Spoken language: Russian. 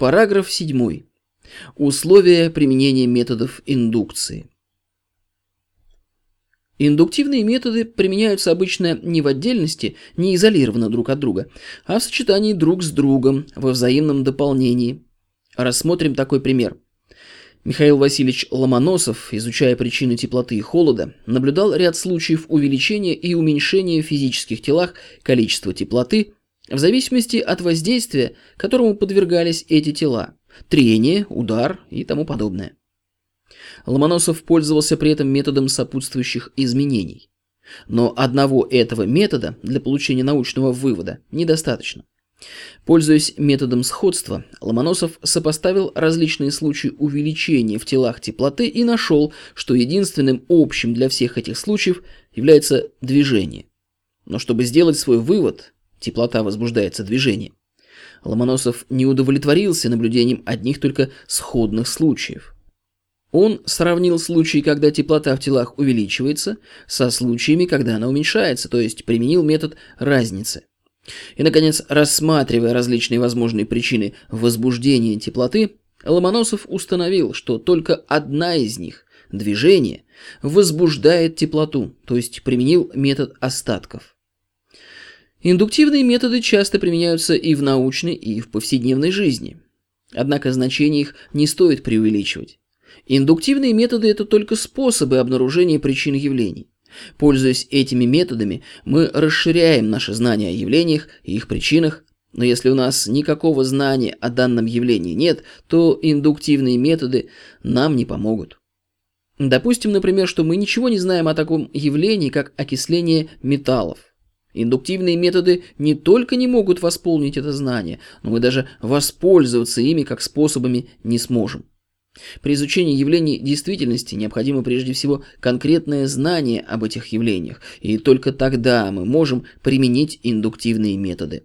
Параграф 7. Условия применения методов индукции. Индуктивные методы применяются обычно не в отдельности, не изолированно друг от друга, а в сочетании друг с другом, во взаимном дополнении. Рассмотрим такой пример. Михаил Васильевич Ломоносов, изучая причины теплоты и холода, наблюдал ряд случаев увеличения и уменьшения в физических телах количества теплоты в зависимости от воздействия, которому подвергались эти тела – трение, удар и тому подобное. Ломоносов пользовался при этом методом сопутствующих изменений. Но одного этого метода для получения научного вывода недостаточно. Пользуясь методом сходства, Ломоносов сопоставил различные случаи увеличения в телах теплоты и нашел, что единственным общим для всех этих случаев является движение. Но чтобы сделать свой вывод, теплота возбуждается движением, Ломоносов не удовлетворился наблюдением одних только сходных случаев. Он сравнил случаи, когда теплота в телах увеличивается, со случаями, когда она уменьшается, то есть применил метод разницы. И, наконец, рассматривая различные возможные причины возбуждения теплоты, Ломоносов установил, что только одна из них, движение, возбуждает теплоту, то есть применил метод остатков. Индуктивные методы часто применяются и в научной, и в повседневной жизни. Однако значение их не стоит преувеличивать. Индуктивные методы – это только способы обнаружения причин явлений. Пользуясь этими методами, мы расширяем наше знание о явлениях и их причинах, но если у нас никакого знания о данном явлении нет, то индуктивные методы нам не помогут. Допустим, например, что мы ничего не знаем о таком явлении, как окисление металлов. Индуктивные методы не только не могут восполнить это знание, но мы даже воспользоваться ими как способами не сможем. При изучении явлений действительности необходимо прежде всего конкретное знание об этих явлениях, и только тогда мы можем применить индуктивные методы.